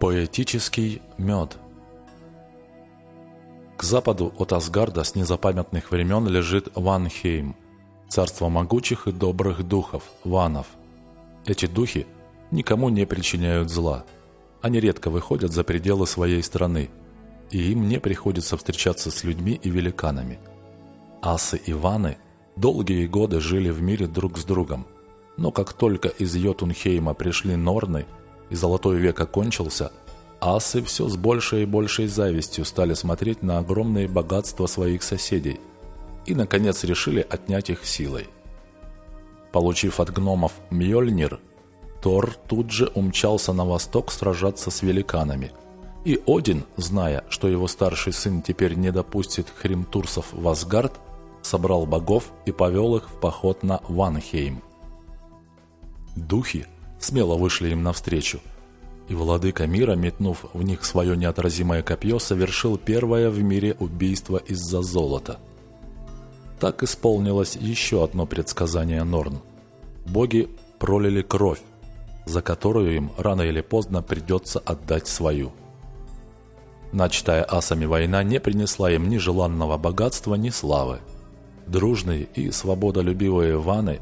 Поэтический мед К западу от Асгарда с незапамятных времен лежит Ванхейм, царство могучих и добрых духов, ванов. Эти духи никому не причиняют зла. Они редко выходят за пределы своей страны, и им не приходится встречаться с людьми и великанами. Асы и ваны долгие годы жили в мире друг с другом, но как только из Йотунхейма пришли Норны – и золотой век окончился, асы все с большей и большей завистью стали смотреть на огромные богатства своих соседей и, наконец, решили отнять их силой. Получив от гномов Мьёльнир, Тор тут же умчался на восток сражаться с великанами. И Один, зная, что его старший сын теперь не допустит хримтурсов в Асгард, собрал богов и повел их в поход на Ванхейм. Духи смело вышли им навстречу. И владыка мира, метнув в них свое неотразимое копье, совершил первое в мире убийство из-за золота. Так исполнилось еще одно предсказание Норн. Боги пролили кровь, за которую им рано или поздно придется отдать свою. Начатая асами война не принесла им ни желанного богатства, ни славы. Дружные и свободолюбивые ваны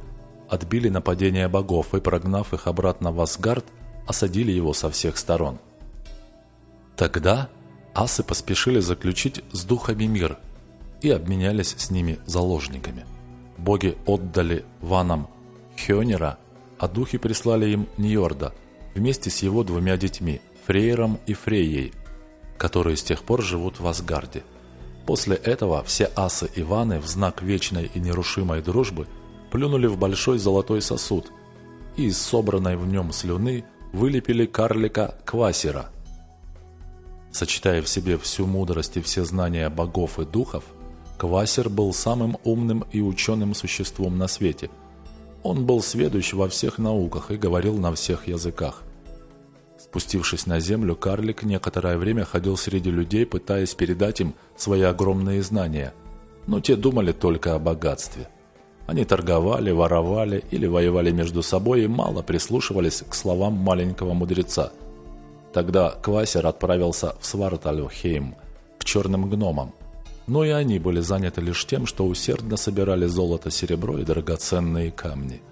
отбили нападение богов и, прогнав их обратно в Асгард, осадили его со всех сторон. Тогда асы поспешили заключить с духами мир и обменялись с ними заложниками. Боги отдали ванам Хёнера, а духи прислали им Ньорда вместе с его двумя детьми, Фрейром и Фрейей, которые с тех пор живут в Асгарде. После этого все асы и ваны в знак вечной и нерушимой дружбы – плюнули в большой золотой сосуд и из собранной в нем слюны вылепили карлика Квасера. Сочетая в себе всю мудрость и все знания богов и духов, Квасер был самым умным и ученым существом на свете. Он был сведущ во всех науках и говорил на всех языках. Спустившись на землю, карлик некоторое время ходил среди людей, пытаясь передать им свои огромные знания, но те думали только о богатстве – они торговали, воровали или воевали между собой и мало прислушивались к словам маленького мудреца. Тогда Квасер отправился в Свартальхейм, к черным гномам. Но и они были заняты лишь тем, что усердно собирали золото, серебро и драгоценные камни.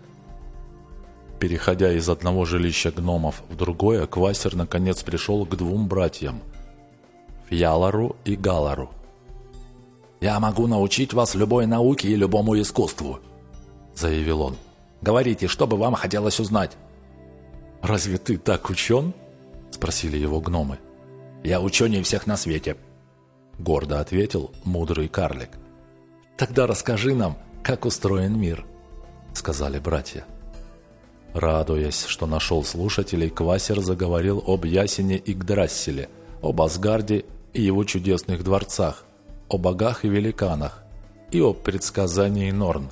Переходя из одного жилища гномов в другое, Квасер наконец пришел к двум братьям – Фьялару и Галару. «Я могу научить вас любой науке и любому искусству», — заявил он. «Говорите, что бы вам хотелось узнать?» «Разве ты так учен?» — спросили его гномы. «Я ученее всех на свете», — гордо ответил мудрый карлик. «Тогда расскажи нам, как устроен мир», — сказали братья. Радуясь, что нашел слушателей, Квасер заговорил об Ясене и Гдрасселе, об Асгарде и его чудесных дворцах, о богах и великанах и о предсказании Норн.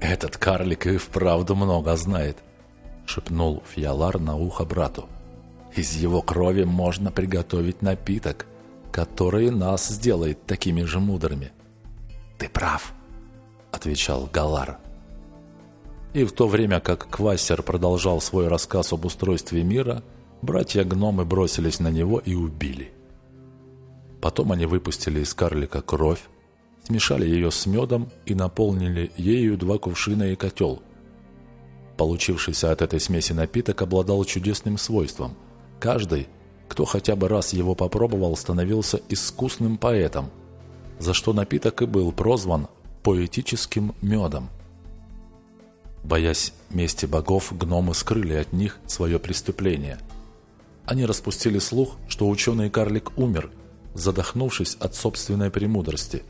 «Этот карлик и вправду много знает», — шепнул Фиалар на ухо брату. «Из его крови можно приготовить напиток, который нас сделает такими же мудрыми». «Ты прав», — отвечал Галар. И в то время как Квасер продолжал свой рассказ об устройстве мира, братья-гномы бросились на него и убили. Потом они выпустили из карлика кровь, смешали ее с медом и наполнили ею два кувшина и котел. Получившийся от этой смеси напиток обладал чудесным свойством. Каждый, кто хотя бы раз его попробовал, становился искусным поэтом, за что напиток и был прозван поэтическим медом. Боясь мести богов, гномы скрыли от них свое преступление. Они распустили слух, что ученый-карлик умер – задохнувшись от собственной премудрости,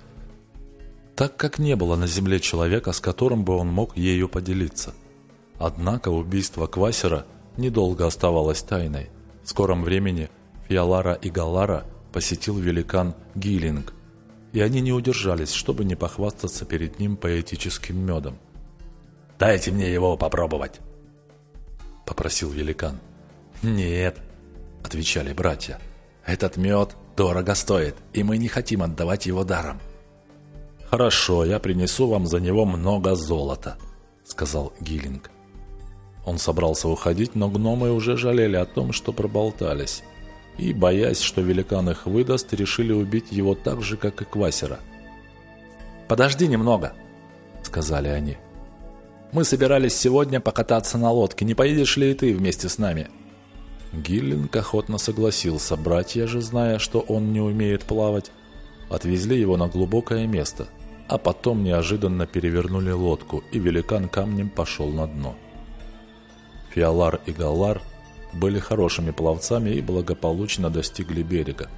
так как не было на земле человека, с которым бы он мог ею поделиться. Однако убийство Квасера недолго оставалось тайной. В скором времени Фиалара и Галара посетил великан Гиллинг, и они не удержались, чтобы не похвастаться перед ним поэтическим медом. «Дайте мне его попробовать!» – попросил великан. «Нет», – отвечали братья, – «этот мед дорого стоит, и мы не хотим отдавать его даром». «Хорошо, я принесу вам за него много золота», — сказал Гиллинг. Он собрался уходить, но гномы уже жалели о том, что проболтались. И, боясь, что великан их выдаст, решили убить его так же, как и Квасера. «Подожди немного», — сказали они. «Мы собирались сегодня покататься на лодке. Не поедешь ли и ты вместе с нами?» Гиллинг охотно согласился. Братья же, зная, что он не умеет плавать, отвезли его на глубокое место, а потом неожиданно перевернули лодку, и великан камнем пошел на дно. Фиалар и Галар были хорошими пловцами и благополучно достигли берега.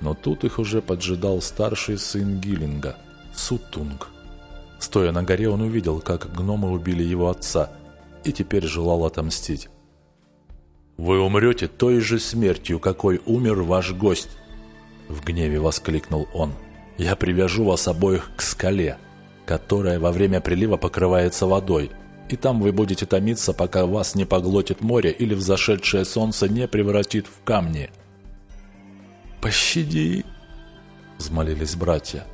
Но тут их уже поджидал старший сын Гиллинга, Сутунг. Стоя на горе, он увидел, как гномы убили его отца, и теперь желал отомстить. «Вы умрете той же смертью, какой умер ваш гость!» В гневе воскликнул он. «Я привяжу вас обоих к скале, которая во время прилива покрывается водой, и там вы будете томиться, пока вас не поглотит море или взошедшее солнце не превратит в камни». «Пощади!» – взмолились братья.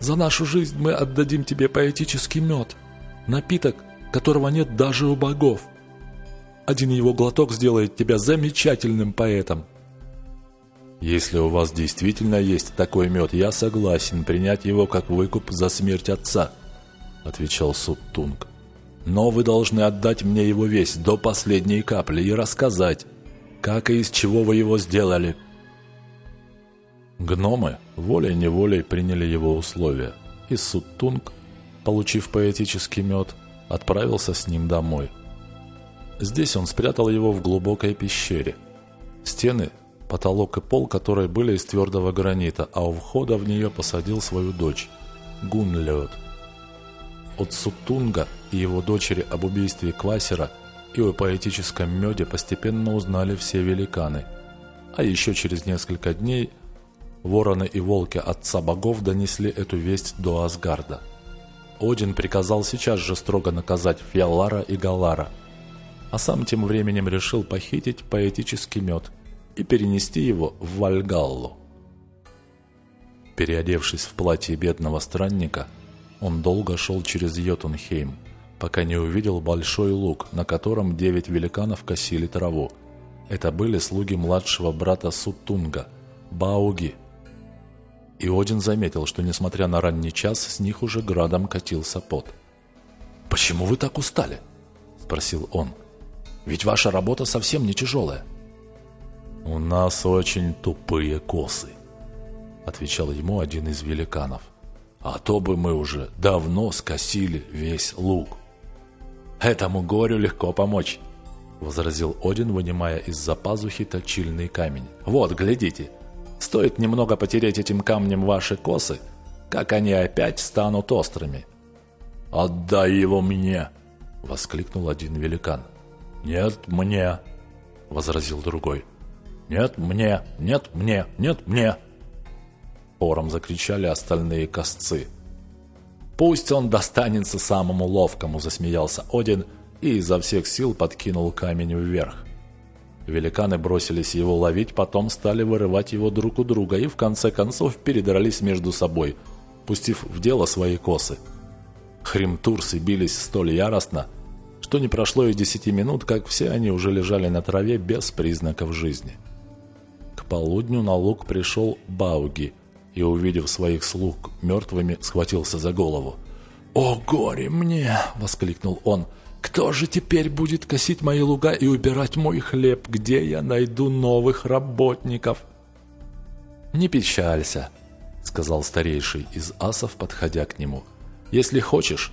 «За нашу жизнь мы отдадим тебе поэтический мед, напиток, которого нет даже у богов. Один его глоток сделает тебя замечательным поэтом». «Если у вас действительно есть такой мед, я согласен принять его как выкуп за смерть отца», – отвечал Суттунг. «Но вы должны отдать мне его весь до последней капли и рассказать, как и из чего вы его сделали». Гномы волей-неволей приняли его условия, и Суттунг, получив поэтический мед, отправился с ним домой. Здесь он спрятал его в глубокой пещере. Стены потолок и пол которой были из твердого гранита, а у входа в нее посадил свою дочь – Гунлёд. От Сутунга и его дочери об убийстве Квасера и о поэтическом меде постепенно узнали все великаны. А еще через несколько дней вороны и волки отца богов донесли эту весть до Асгарда. Один приказал сейчас же строго наказать Фиалара и Галара, а сам тем временем решил похитить поэтический мед – и перенести его в Вальгаллу. Переодевшись в платье бедного странника, он долго шел через Йотунхейм, пока не увидел большой луг, на котором девять великанов косили траву. Это были слуги младшего брата Сутунга, Бауги. И Один заметил, что несмотря на ранний час, с них уже градом катился пот. «Почему вы так устали?» – спросил он. «Ведь ваша работа совсем не тяжелая». «У нас очень тупые косы», — отвечал ему один из великанов. «А то бы мы уже давно скосили весь луг». «Этому горю легко помочь», — возразил Один, вынимая из-за пазухи точильный камень. «Вот, глядите, стоит немного потереть этим камнем ваши косы, как они опять станут острыми». «Отдай его мне!» — воскликнул один великан. «Нет, мне!» — возразил другой. «Нет мне! Нет мне! Нет мне!» Хором закричали остальные косцы. «Пусть он достанется самому ловкому!» – засмеялся Один и изо всех сил подкинул камень вверх. Великаны бросились его ловить, потом стали вырывать его друг у друга и в конце концов передрались между собой, пустив в дело свои косы. Хримтурсы бились столь яростно, что не прошло и десяти минут, как все они уже лежали на траве без признаков жизни полудню на луг пришел Бауги и, увидев своих слуг мертвыми, схватился за голову. «О, горе мне!» — воскликнул он. «Кто же теперь будет косить мои луга и убирать мой хлеб? Где я найду новых работников?» «Не печалься», — сказал старейший из асов, подходя к нему. «Если хочешь,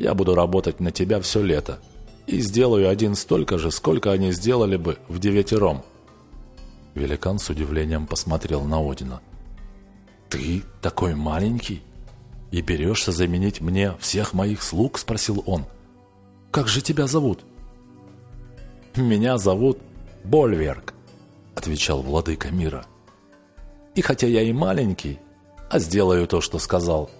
я буду работать на тебя все лето и сделаю один столько же, сколько они сделали бы в девятером». Великан с удивлением посмотрел на Одина. «Ты такой маленький? И берешься заменить мне всех моих слуг?» – спросил он. «Как же тебя зовут?» «Меня зовут Больверк», – отвечал владыка мира. «И хотя я и маленький, а сделаю то, что сказал».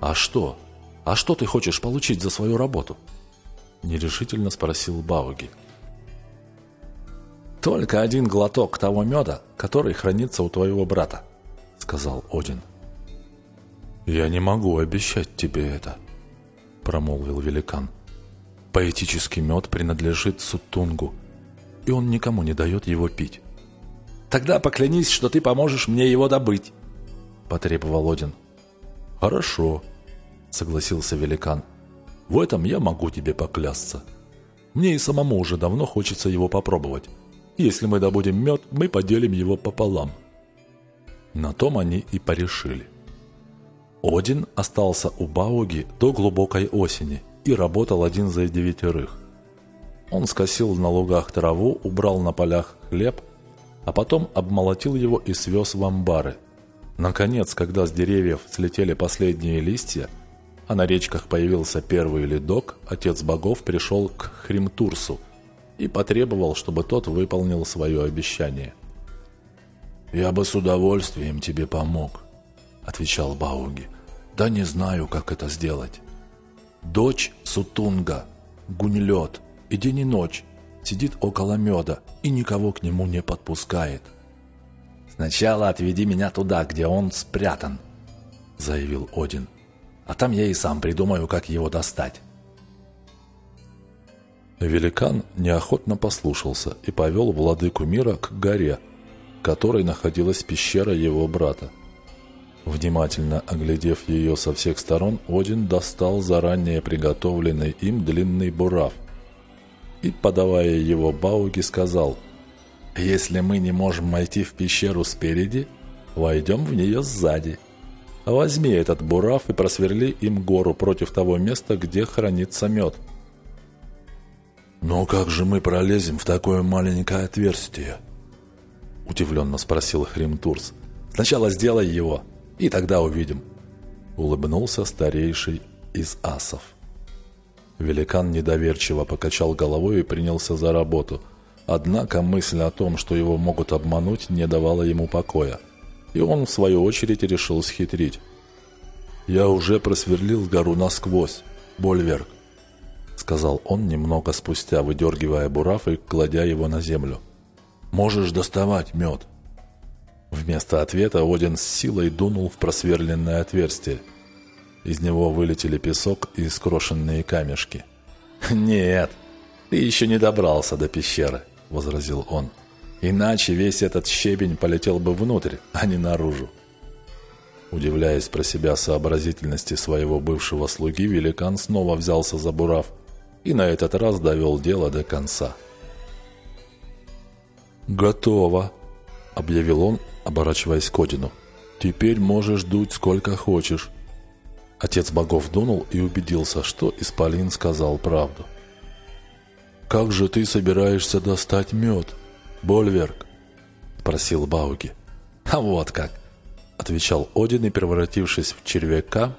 «А что? А что ты хочешь получить за свою работу?» – нерешительно спросил Бауги. «Только один глоток того меда, который хранится у твоего брата», — сказал Один. «Я не могу обещать тебе это», — промолвил великан. Поэтический мед принадлежит Сутунгу, и он никому не дает его пить. «Тогда поклянись, что ты поможешь мне его добыть», — потребовал Один. «Хорошо», — согласился великан. «В этом я могу тебе поклясться. Мне и самому уже давно хочется его попробовать. Если мы добудем мед, мы поделим его пополам». На том они и порешили. Один остался у Бауги до глубокой осени и работал один за девятерых. Он скосил на лугах траву, убрал на полях хлеб, а потом обмолотил его и свез в амбары. Наконец, когда с деревьев слетели последние листья, а на речках появился первый ледок, отец богов пришел к Хримтурсу и потребовал, чтобы тот выполнил свое обещание. «Я бы с удовольствием тебе помог», — отвечал Бауги. «Да не знаю, как это сделать. Дочь Сутунга, Гунилет, и день и ночь сидит около меда и никого к нему не подпускает». «Сначала отведи меня туда, где он спрятан», — заявил Один. «А там я и сам придумаю, как его достать». Великан неохотно послушался и повел владыку мира к горе, которой находилась пещера его брата. Внимательно оглядев ее со всех сторон, Один достал заранее приготовленный им длинный бурав и, подавая его Бауги, сказал «Если мы не можем войти в пещеру спереди, войдем в нее сзади. Возьми этот бурав и просверли им гору против того места, где хранится мед». «Но как же мы пролезем в такое маленькое отверстие?» Удивленно спросил Хримтурс. «Сначала сделай его, и тогда увидим», — улыбнулся старейший из асов. Великан недоверчиво покачал головой и принялся за работу. Однако мысль о том, что его могут обмануть, не давала ему покоя. И он, в свою очередь, решил схитрить. «Я уже просверлил гору насквозь, Больверк», — сказал он немного спустя, выдергивая бурав и кладя его на землю. «Можешь доставать мед». Вместо ответа Один с силой дунул в просверленное отверстие. Из него вылетели песок и скрошенные камешки. «Нет, ты еще не добрался до пещеры», — возразил он. «Иначе весь этот щебень полетел бы внутрь, а не наружу». Удивляясь про себя сообразительности своего бывшего слуги, великан снова взялся за бурав и на этот раз довел дело до конца. «Готово», — объявил он, оборачиваясь к Одину. «Теперь можешь дуть сколько хочешь». Отец богов дунул и убедился, что Исполин сказал правду. «Как же ты собираешься достать мед, Больверк?» – спросил Бауги. «А вот как!» – отвечал Один и, превратившись в червяка,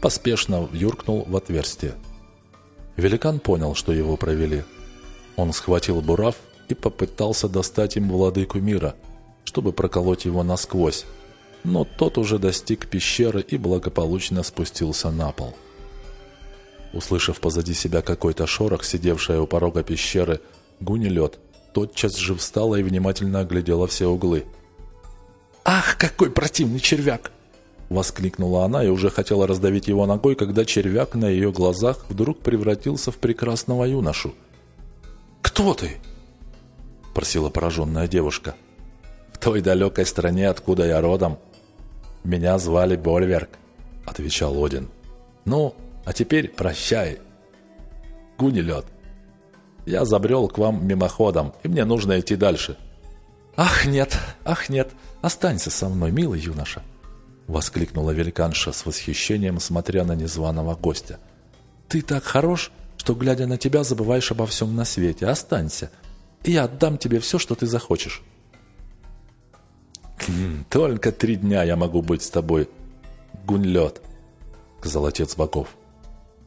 поспешно юркнул в отверстие. Великан понял, что его провели. Он схватил бурав и попытался достать им владыку мира – чтобы проколоть его насквозь, но тот уже достиг пещеры и благополучно спустился на пол. Услышав позади себя какой-то шорох, сидевшая у порога пещеры Гунилет, тотчас же встала и внимательно оглядела все углы. «Ах, какой противный червяк!» Воскликнула она и уже хотела раздавить его ногой, когда червяк на ее глазах вдруг превратился в прекрасного юношу. «Кто ты?» – просила пораженная девушка в той далекой стране, откуда я родом. Меня звали Больверк», — отвечал Один. «Ну, а теперь прощай, Гунилет. Я забрел к вам мимоходом, и мне нужно идти дальше». «Ах, нет, ах, нет, останься со мной, милый юноша!» — воскликнула великанша с восхищением, смотря на незваного гостя. «Ты так хорош, что, глядя на тебя, забываешь обо всем на свете. Останься, и я отдам тебе все, что ты захочешь». «Только три дня я могу быть с тобой, Гунлет», — сказал отец богов.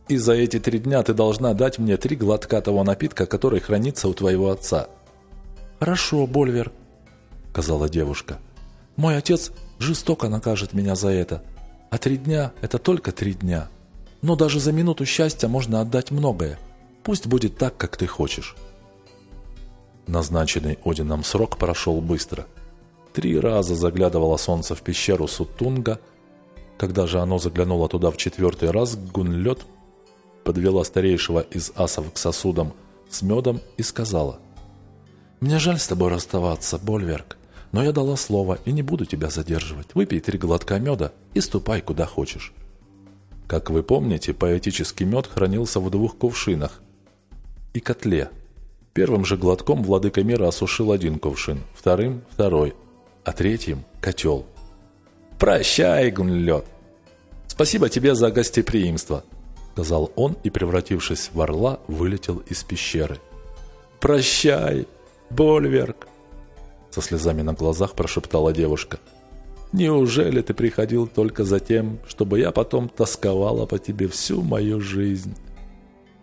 «И за эти три дня ты должна дать мне три глотка того напитка, который хранится у твоего отца». «Хорошо, Больвер», — сказала девушка. «Мой отец жестоко накажет меня за это. А три дня — это только три дня. Но даже за минуту счастья можно отдать многое. Пусть будет так, как ты хочешь». Назначенный Одином срок прошел быстро — Три раза заглядывало солнце в пещеру Сутунга. Когда же оно заглянуло туда в четвертый раз, Гунлет подвела старейшего из асов к сосудам с медом и сказала, «Мне жаль с тобой расставаться, Больверк, но я дала слово и не буду тебя задерживать. Выпей три глотка меда и ступай куда хочешь». Как вы помните, поэтический мед хранился в двух кувшинах и котле. Первым же глотком владыка мира осушил один кувшин, вторым – второй, а третьим – котел. «Прощай, Гунлет! Спасибо тебе за гостеприимство!» – сказал он и, превратившись в орла, вылетел из пещеры. «Прощай, Больверк!» Со слезами на глазах прошептала девушка – Неужели ты приходил только за тем, чтобы я потом тосковала по тебе всю мою жизнь?»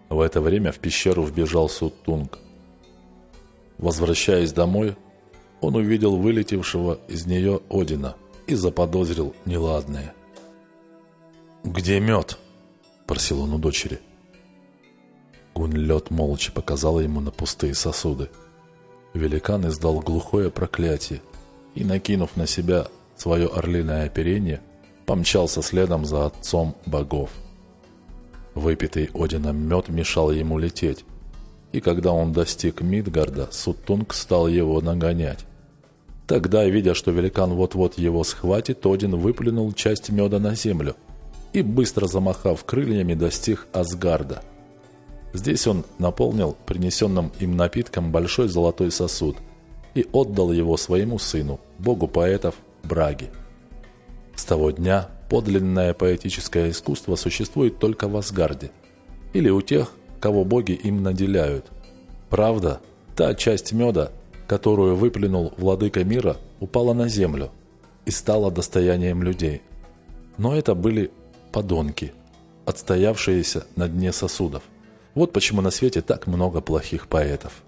В это время в пещеру вбежал Сутунг. Возвращаясь домой, он увидел вылетевшего из нее Одина и заподозрил неладное. «Где мед?» – просил он у дочери. Гунлет молча показала ему на пустые сосуды. Великан издал глухое проклятие и, накинув на себя свое орлиное оперение, помчался следом за отцом богов. Выпитый Одином мед мешал ему лететь, и когда он достиг Мидгарда, Сутунг стал его нагонять. Тогда, видя, что великан вот-вот его схватит, Один выплюнул часть меда на землю и, быстро замахав крыльями, достиг Асгарда. Здесь он наполнил принесенным им напитком большой золотой сосуд и отдал его своему сыну, богу поэтов Браги. С того дня подлинное поэтическое искусство существует только в Асгарде или у тех, кого боги им наделяют. Правда, та часть меда, которую выплюнул владыка мира, упала на землю и стала достоянием людей. Но это были подонки, отстоявшиеся на дне сосудов. Вот почему на свете так много плохих поэтов.